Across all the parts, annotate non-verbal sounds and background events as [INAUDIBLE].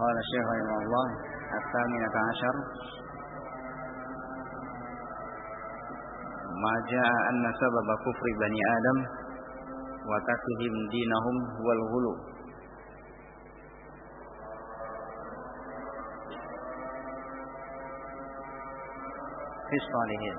قال الشيخ رحمه الله الثامنة عشر ما جاء أن سبب كفر بني آدم وتركهم دينهم هو الغلو في الصالحين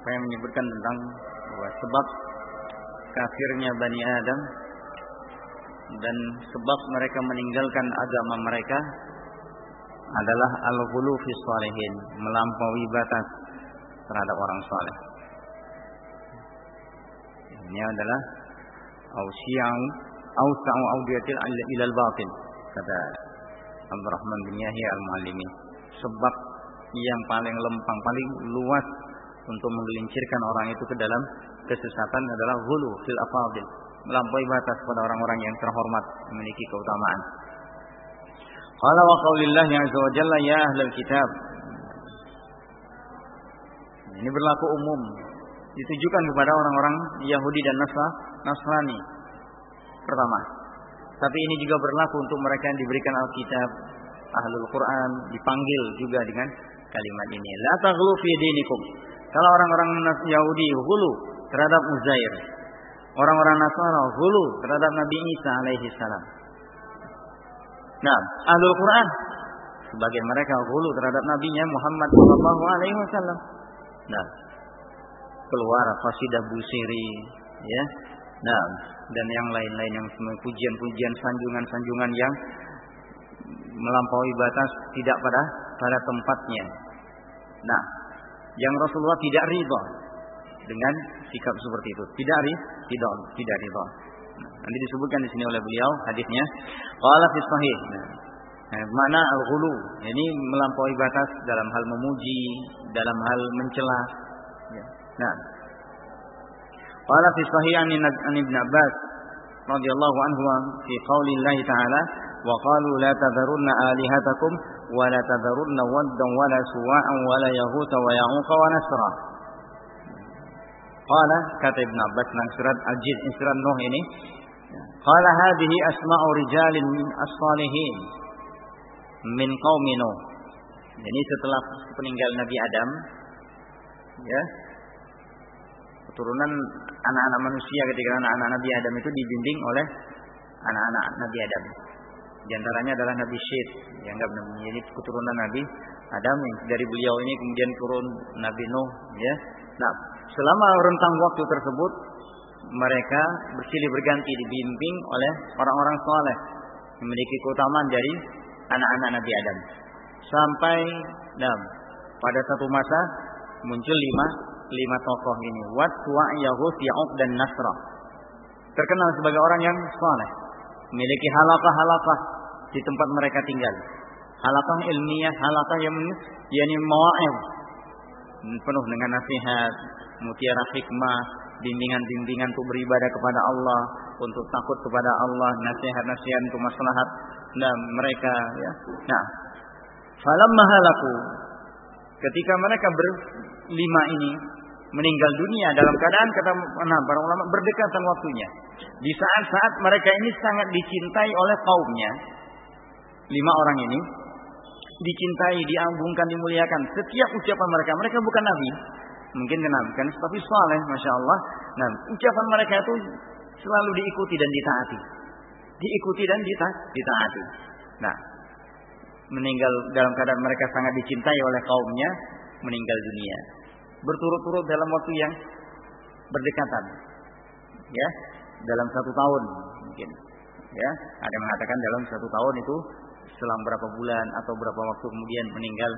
apa yang menyebutkan tentang bahwa sebab kafirnya Bani Adam dan sebab mereka meninggalkan agama mereka adalah al-ghulu fi salihin, melampaui batas terhadap orang saleh. Ini adalah ausya'u awsa'u audiyatil ilal batin kata Abdurrahman bin Yahya al-Muallimi. Sebab yang paling lempang, paling luas untuk menggelincirkan orang itu ke dalam kesesatan adalah hulu fil afadil, melampaui batas pada orang-orang yang terhormat memiliki keutamaan. Qala wa qaulillah azza wa ya ahlal kitab. Ini berlaku umum ditujukan kepada orang-orang Yahudi dan Nasrani. Pertama. Tapi ini juga berlaku untuk mereka yang diberikan Alkitab, Ahlul Quran, dipanggil juga dengan kalimat ini. La fi dinikum. Kalau orang-orang Yahudi hulu terhadap Uzair, orang-orang Nasara hulu terhadap Nabi Isa alaihi salam. Nah, Ahlul Quran sebagian mereka hulu terhadap nabinya Muhammad sallallahu alaihi wasallam. Nah, keluar Fasidah Busiri ya. Nah, dan yang lain-lain yang pujian-pujian sanjungan-sanjungan yang melampaui batas tidak pada pada tempatnya. Nah, yang Rasulullah tidak ridha dengan sikap seperti itu. Tidak ri, tidak tidak. Nah, nanti disebutkan di sini oleh beliau hadisnya qala fi sahih. Nah, mana al-ghulu? Ini melampaui batas dalam hal memuji, dalam hal mencela. Ya. Nah, qala fi sahih an Ibn Abbas radhiyallahu anhu fi qauli Allah ta'ala wa qalu la tadharunna alihatakum wa la tadharunna waddan wa la suwa'an wa la yahuta wa ya'uqa wa nasra. Qala kata Ibn Abbas dalam surat Al-Jin surat Nuh ini Qala hadhihi asma'u rijalin as-salihin min qaumi Nuh. Jadi setelah peninggal Nabi Adam ya keturunan anak-anak manusia ketika anak-anak Nabi Adam itu dibimbing oleh anak-anak Nabi Adam. Di antaranya adalah Nabi Syed, dianggap menjadi keturunan Nabi Adam yang dari beliau ini kemudian turun Nabi Nuh, ya. Nah, selama rentang waktu tersebut mereka bersilih berganti dibimbing oleh orang-orang soleh memiliki keutamaan dari anak-anak Nabi Adam. Sampai nah, pada satu masa muncul lima lima tokoh ini. Wat, Wa, Yahud, Ya'ub dan Nasra. Terkenal sebagai orang yang soleh. Memiliki halakah-halakah di tempat mereka tinggal. Halakah ilmiah, halakah yang yakni mawa'id. Penuh dengan nasihat, mutiara hikmah, bimbingan-bimbingan untuk beribadah kepada Allah, untuk takut kepada Allah, nasihat-nasihat untuk maslahat dan mereka ya. Nah, falamma halaku ketika mereka berlima ini meninggal dunia dalam keadaan kata nah, para ulama berdekatan waktunya. Di saat-saat mereka ini sangat dicintai oleh kaumnya. Lima orang ini dicintai, diagungkan, dimuliakan. Setiap ucapan mereka, mereka bukan nabi, mungkin kenal kan, tapi saleh, masya Allah. Nah, ucapan mereka itu selalu diikuti dan ditaati, diikuti dan dita ditaati. Nah, meninggal dalam keadaan mereka sangat dicintai oleh kaumnya, meninggal dunia berturut-turut dalam waktu yang berdekatan. Ya, dalam satu tahun mungkin. Ya, ada yang mengatakan dalam satu tahun itu selang berapa bulan atau berapa waktu kemudian meninggal.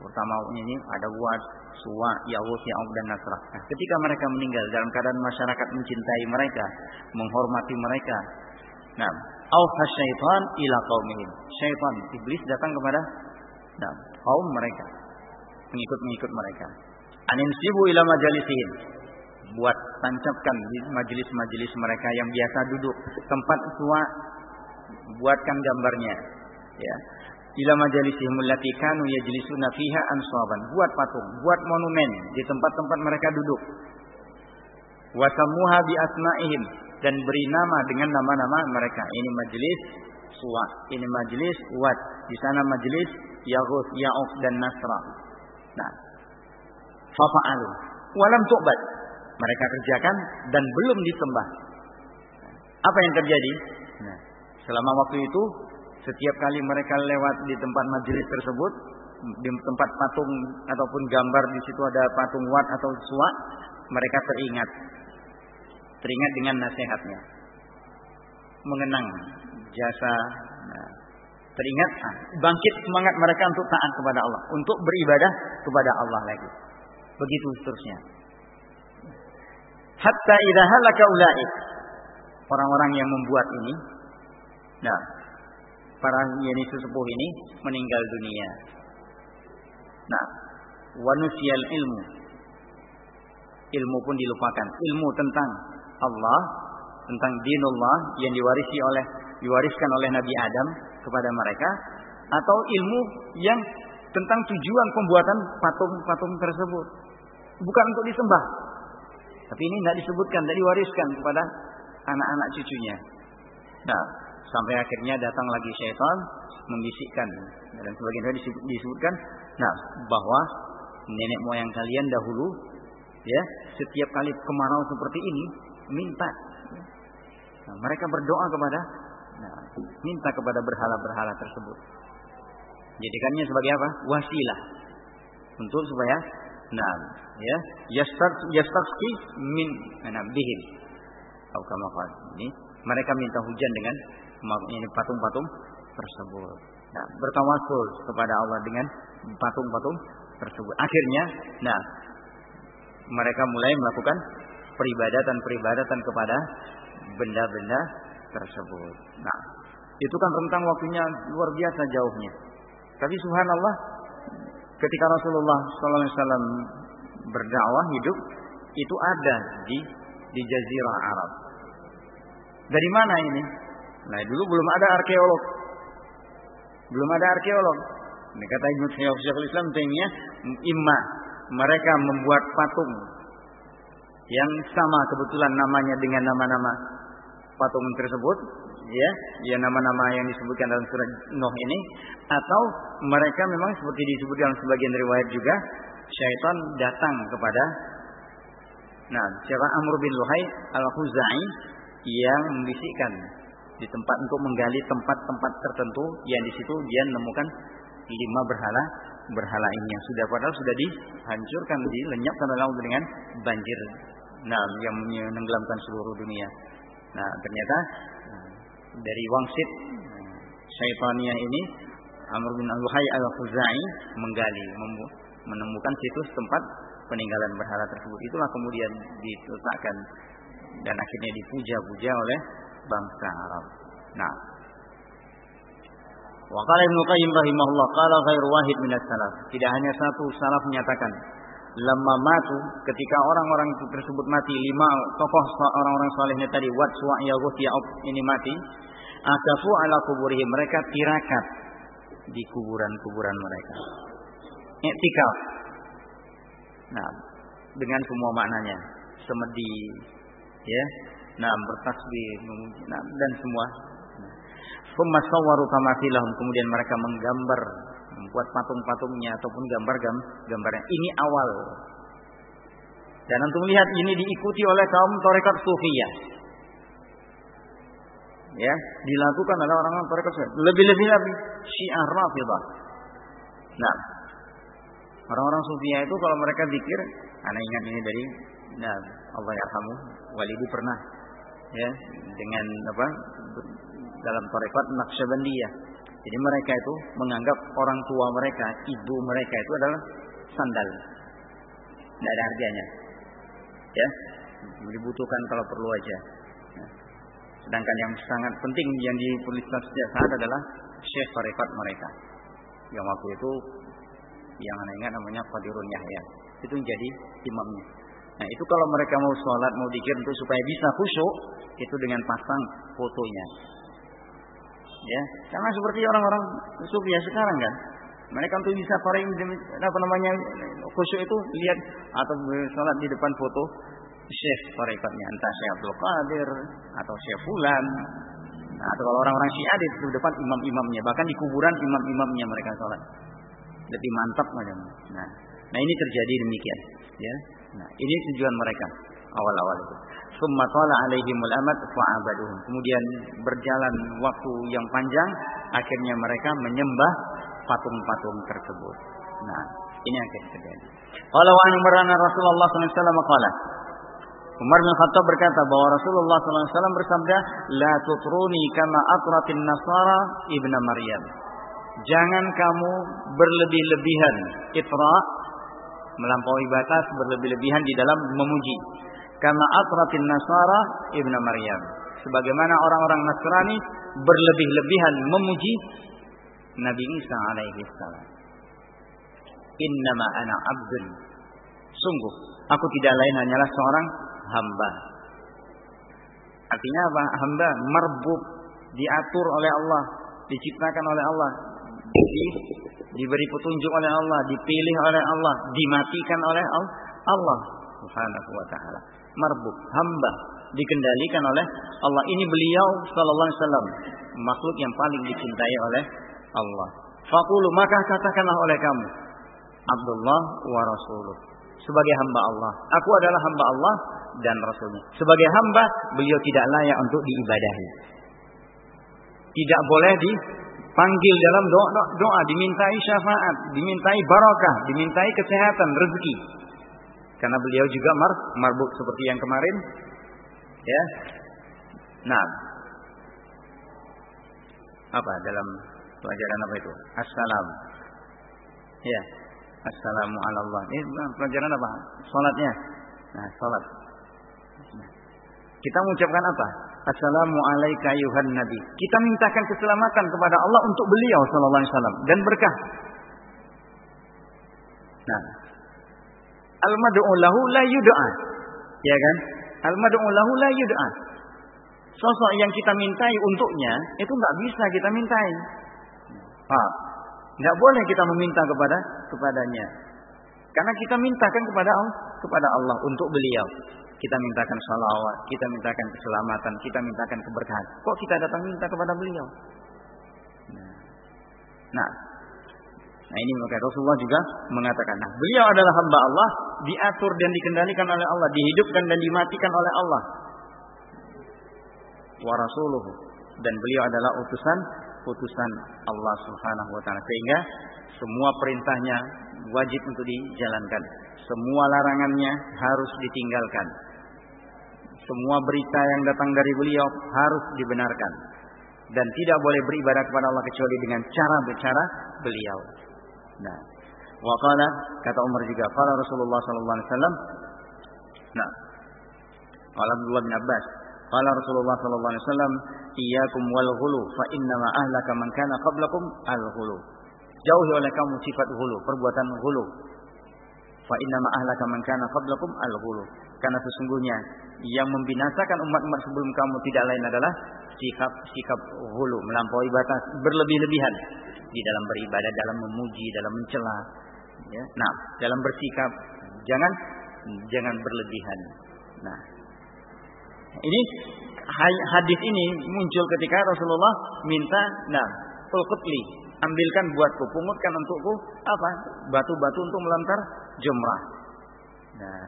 Pertama ini ada buat Suwa, Yahud, Ya'ub dan Nasrah. Nah, ketika mereka meninggal dalam keadaan masyarakat mencintai mereka, menghormati mereka. Nah, auha syaitan ila qaumihim. Syaitan, iblis datang kepada nah, kaum mereka, pengikut-pengikut mereka. Aninsibu ila majalisihim. Buat tancapkan di majelis-majelis mereka yang biasa duduk. Tempat tua buatkan gambarnya. Ya. Ila majalisihim allati kanu yajlisuna fiha ansaban. Buat patung, buat monumen di tempat-tempat mereka duduk. Wasamuha bi asma'ihim dan beri nama dengan nama-nama mereka. Ini majelis Suwa, ini majelis Wad, di sana majelis Yaghus, Ya'uq dan Nasra. Nah, fafa'alu. Walam tu'bad. Mereka kerjakan dan belum disembah. Apa yang terjadi? Nah, selama waktu itu setiap kali mereka lewat di tempat majelis tersebut, di tempat patung ataupun gambar di situ ada patung wat atau suwa, mereka teringat. Teringat dengan nasihatnya. Mengenang jasa nah, teringat ah, bangkit semangat mereka untuk taat kepada Allah, untuk beribadah kepada Allah lagi. Begitu seterusnya. Hatta idza halaka ulaik. Orang-orang yang membuat ini nah para yani sesepuh ini meninggal dunia. Nah, wanusial ilmu. Ilmu pun dilupakan. Ilmu tentang Allah, tentang dinullah yang diwarisi oleh diwariskan oleh Nabi Adam kepada mereka atau ilmu yang tentang tujuan pembuatan patung-patung tersebut. Bukan untuk disembah. Tapi ini tidak disebutkan, tidak diwariskan kepada anak-anak cucunya. Nah, sampai akhirnya datang lagi syaitan membisikkan. Dan sebagainya disebutkan nah bahwa nenek moyang kalian dahulu ya setiap kali kemarau seperti ini minta. Nah, mereka berdoa kepada nah, minta kepada berhala-berhala tersebut. Jadikannya sebagai apa? Wasilah. Untuk supaya nah ya yastar min nah, atau ini mereka minta hujan dengan ini patung-patung tersebut. Nah, bertawasul kepada Allah dengan patung-patung tersebut. Akhirnya, nah, mereka mulai melakukan peribadatan-peribadatan kepada benda-benda tersebut. Nah, itu kan rentang waktunya luar biasa jauhnya. Tapi subhanallah, ketika Rasulullah SAW berdakwah hidup, itu ada di di Jazirah Arab. Dari mana ini? Nah, dulu belum ada arkeolog. Belum ada arkeolog. Ini kata Ibnu Syekhul Islam tanya imma mereka membuat patung yang sama kebetulan namanya dengan nama-nama patung tersebut ya ya nama-nama yang disebutkan dalam surat Nuh ini atau mereka memang seperti disebutkan dalam sebagian riwayat juga syaitan datang kepada nah siapa Amr bin Luhai al-Khuzai yang membisikkan di tempat untuk menggali tempat-tempat tertentu yang di situ dia menemukan lima berhala berhala ini yang sudah padahal sudah dihancurkan dilenyapkan oleh Allah dengan banjir. Nah yang menenggelamkan seluruh dunia. Nah ternyata dari wangsit syaitaniyah ini Amr bin Al-Hayy Al-Khuzai menggali menemukan situs tempat peninggalan berhala tersebut. Itulah kemudian diletakkan dan akhirnya dipuja-puja oleh bangsa Arab. Nah, Wakala Ibnu Qayyim rahimahullah qala ghairu wahid min salaf. Tidak hanya satu salaf menyatakan lamma matu ketika orang-orang tersebut mati lima tokoh orang-orang salehnya tadi Wat Suwa Yaghut Ya'ub ini mati akafu ala kuburihim mereka tirakat di kuburan-kuburan mereka. Iktikaf. Nah, dengan semua maknanya. Semedi, ya, nah bertasbih nah, dan semua Summa kemudian mereka menggambar membuat patung-patungnya ataupun gambar-gambarnya. Ini awal. Dan untuk melihat ini diikuti oleh kaum tarekat sufiyah. Ya, dilakukan oleh orang-orang tarekat sufiyah. Lebih-lebih lagi syiar rafidah. Nah, orang-orang sufiyah itu kalau mereka zikir, anak ingat ini dari nah, Allah yarhamu, Walidi pernah ya dengan apa dalam tarekat Naqsyabandiyah. Jadi mereka itu menganggap orang tua mereka, ibu mereka itu adalah sandal. Tidak ada harganya. Ya, dibutuhkan kalau perlu aja. Ya. Sedangkan yang sangat penting yang diperlukan sejak saat adalah syekh tarekat mereka. Yang waktu itu yang aneh ingat namanya Qadirun Yahya. Itu menjadi imamnya. Nah itu kalau mereka mau sholat, mau dikir untuk supaya bisa khusyuk, itu dengan pasang fotonya. Ya, sama seperti orang-orang sufi ya sekarang kan. Mereka untuk bisa paling apa namanya khusyuk itu lihat atau sholat di depan foto syekh tarekatnya entah Syekh Abdul Qadir atau Syekh Fulan nah, atau kalau orang-orang Syiah di depan imam-imamnya. Bahkan di kuburan imam-imamnya mereka sholat. Lebih mantap macam nah nah ini terjadi demikian ya nah ini tujuan mereka awal-awal itu summa tala alaihimul amad fa'abaduhum kemudian berjalan waktu yang panjang akhirnya mereka menyembah patung-patung tersebut nah ini akhirnya terjadi kalau an Umar Rasulullah SAW qala Umar bin Khattab berkata bahwa Rasulullah SAW bersabda, La tutruni kama atratin nasara ibna Maryam. Jangan kamu berlebih-lebihan. Itra, melampaui batas, berlebih-lebihan di dalam memuji. Kama atratin nasara ibna Maryam. Sebagaimana orang-orang Nasrani berlebih-lebihan memuji Nabi Isa alaihi salam. Innama ana abdun. Sungguh, aku tidak lain hanyalah seorang hamba. Artinya apa? Hamba merbuk, diatur oleh Allah, diciptakan oleh Allah, di, diberi petunjuk oleh Allah, dipilih oleh Allah, dimatikan oleh Allah Subhanahu wa taala. Marbuk, hamba, dikendalikan oleh Allah. Ini beliau sallallahu alaihi wasallam, makhluk yang paling dicintai oleh Allah. Fakulu maka katakanlah oleh kamu, Abdullah wa Rasuluh. Sebagai hamba Allah. Aku adalah hamba Allah dan Rasulnya. Sebagai hamba, beliau tidak layak untuk diibadahi. Tidak boleh dipanggil dalam doa, doa, dimintai syafaat, dimintai barakah, dimintai kesehatan, rezeki. Karena beliau juga mar, marbuk seperti yang kemarin. Ya. Nah. Apa dalam pelajaran apa itu? Assalam. Ya. Assalamu Allah. Ini pelajaran apa? Salatnya. Nah, salat. Kita mengucapkan apa? Assalamu alayka ayuhan nabi. Kita mintakan keselamatan kepada Allah untuk beliau sallallahu alaihi wasallam dan berkah. Nah, al-mad'u lahu la yud'a. Ya kan? Al-mad'u lahu la yud'a. Sosok yang kita mintai untuknya itu nggak bisa kita mintai. Ah, nggak boleh kita meminta kepada kepadanya. Karena kita mintakan kepada Allah, kepada Allah untuk beliau. Kita mintakan salawat, kita mintakan keselamatan, kita mintakan keberkahan. Kok kita datang minta kepada beliau? Nah, nah, nah ini maka Rasulullah juga mengatakan, nah beliau adalah hamba Allah, diatur dan dikendalikan oleh Allah, dihidupkan dan dimatikan oleh Allah. Wa dan beliau adalah utusan utusan Allah Subhanahu wa taala sehingga semua perintahnya wajib untuk dijalankan. Semua larangannya harus ditinggalkan. Semua berita yang datang dari beliau harus dibenarkan. Dan tidak boleh beribadah kepada Allah kecuali dengan cara bicara beliau. Nah, waqala kata Umar juga, qala Rasulullah sallallahu alaihi wasallam. Nah, qala Abdullah bin Abbas, qala Rasulullah sallallahu alaihi wasallam, iyyakum wal ghulu fa inna ma ahlaka man kana qablakum al ghulu. Jauhi oleh kamu sifat hulu, perbuatan hulu. Fa inna ma ahlaka man kana qablakum al ghulu. Karena sesungguhnya yang membinasakan umat-umat sebelum kamu tidak lain adalah sikap sikap hulu, melampaui batas, berlebih-lebihan di dalam beribadah, dalam memuji, dalam mencela. Ya. Nah, dalam bersikap jangan jangan berlebihan. Nah, ini hadis ini muncul ketika Rasulullah minta, nah, tulkutli, ambilkan buatku, pungutkan untukku apa? Batu-batu untuk melontar jumrah. Nah,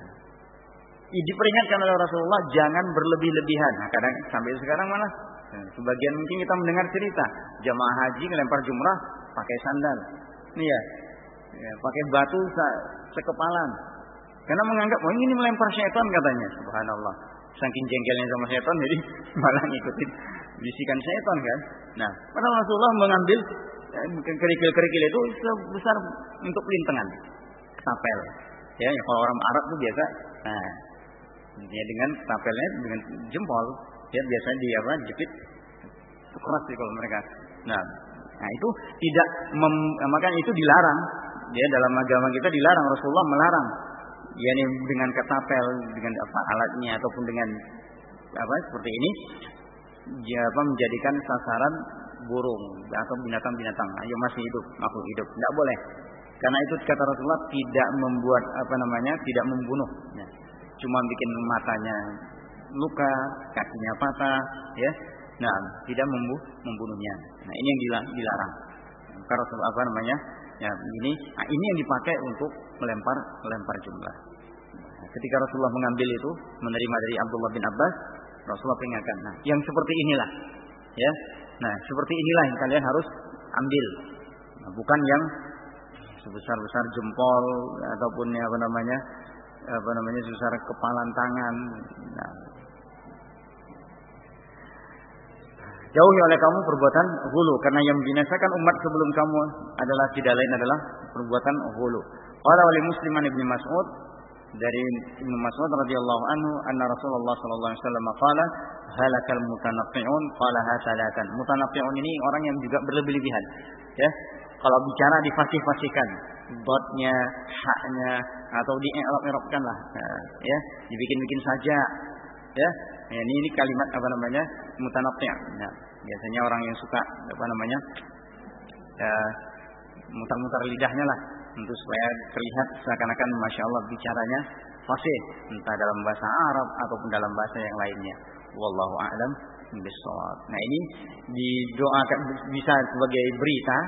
diperingatkan oleh Rasulullah jangan berlebih-lebihan. Nah, kadang sampai sekarang mana? Nah, sebagian mungkin kita mendengar cerita jamaah haji melempar jumrah pakai sandal. Nih ya, ya pakai batu sekepalan. Karena menganggap, oh ini melempar syaitan katanya. Subhanallah. Saking jengkelnya sama syaitan, jadi [LAUGHS] malah ngikutin bisikan syaitan kan. Nah, padahal Rasulullah mengambil eh, kerikil-kerikil itu sebesar untuk pelintengan. Tapel. Ya, kalau orang Arab itu biasa. Nah, ya dengan tapelnya dengan jempol. Ya biasanya di apa jepit. Keras sih kalau mereka. Nah nah itu tidak mem, makanya itu dilarang. Ya dalam agama kita dilarang Rasulullah melarang. Yakni dengan ketapel dengan apa alatnya ataupun dengan apa seperti ini ya, apa menjadikan sasaran burung atau binatang-binatang. Yang masih hidup makhluk hidup. Tidak boleh. Karena itu kata Rasulullah tidak membuat apa namanya tidak membunuh. Ya cuma bikin matanya luka, kakinya patah, ya. Nah, tidak membunuh, membunuhnya. Nah, ini yang dilarang. Karena apa namanya? Ya, ini nah, ini yang dipakai untuk melempar melempar jumlah. Nah, ketika Rasulullah mengambil itu, menerima dari Abdullah bin Abbas, Rasulullah peringatkan. Nah, yang seperti inilah, ya. Nah, seperti inilah yang kalian harus ambil. Nah, bukan yang sebesar-besar jempol ataupun apa namanya apa namanya sebesar kepalan tangan. Nah, Jauhi oleh kamu perbuatan hulu karena yang membinasakan umat sebelum kamu adalah tidak lain adalah perbuatan hulu. Qala wali musliman ibnu Mas'ud dari Ibnu Mas'ud radhiyallahu anhu anna Rasulullah sallallahu alaihi wasallam qala halakal mutanaffi'un qala hasalatan. Mutanaffi'un ini orang yang juga berlebih-lebihan. Ya. Kalau bicara difasih-fasihkan, dotnya, haknya atau dierop-eropkan lah. Nah, ya, dibikin-bikin saja. Ya, Ya, ini, ini kalimat apa namanya mutanaffi'. Nah, biasanya orang yang suka apa namanya ya, mutar-mutar lidahnya lah untuk supaya terlihat seakan-akan masya Allah bicaranya fasih entah dalam bahasa Arab ataupun dalam bahasa yang lainnya. Wallahu a'lam bishawab. Nah ini didoakan bisa sebagai berita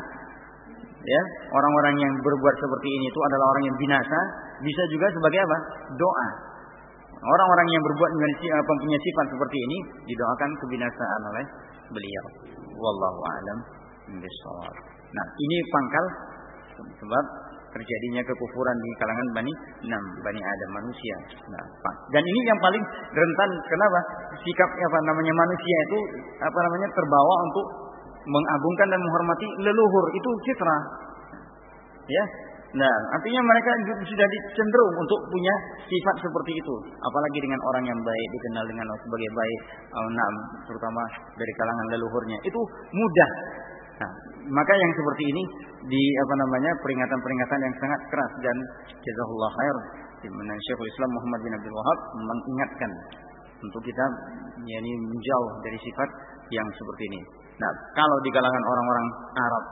ya orang-orang yang berbuat seperti ini itu adalah orang yang binasa bisa juga sebagai apa doa Orang-orang yang berbuat mempunyai sifat seperti ini didoakan kebinasaan oleh beliau. Wallahu a'lam bishawab. Nah, ini pangkal sebab terjadinya kekufuran di kalangan bani enam bani Adam manusia. Nah, dan ini yang paling rentan kenapa? Sikap apa namanya manusia itu apa namanya terbawa untuk mengagungkan dan menghormati leluhur itu citra. Ya, Nah, artinya mereka sudah cenderung untuk punya sifat seperti itu. Apalagi dengan orang yang baik, dikenal dengan sebagai baik, oh, terutama dari kalangan leluhurnya. Itu mudah. Nah, maka yang seperti ini di apa namanya peringatan-peringatan yang sangat keras dan jazakallah khair di mana Syekhul Islam Muhammad bin Abdul Wahab mengingatkan untuk kita yakni menjauh dari sifat yang seperti ini. Nah, kalau di kalangan orang-orang Arab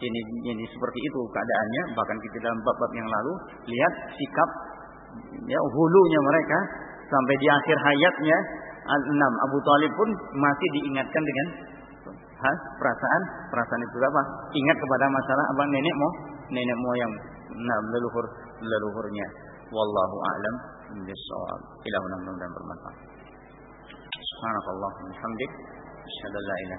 ini ini seperti itu keadaannya bahkan kita dalam bab-bab yang lalu lihat sikap ya hulunya mereka sampai di akhir hayatnya enam Abu Talib pun masih diingatkan dengan ha, perasaan? Perasaan itu apa? Ingat kepada masalah abang nenek mo nenek moyang. Enam leluhur leluhurnya. Wallahu a'lam bishawab. Ilahuna mudah-mudahan bermanfaat. Subhanallah ilaha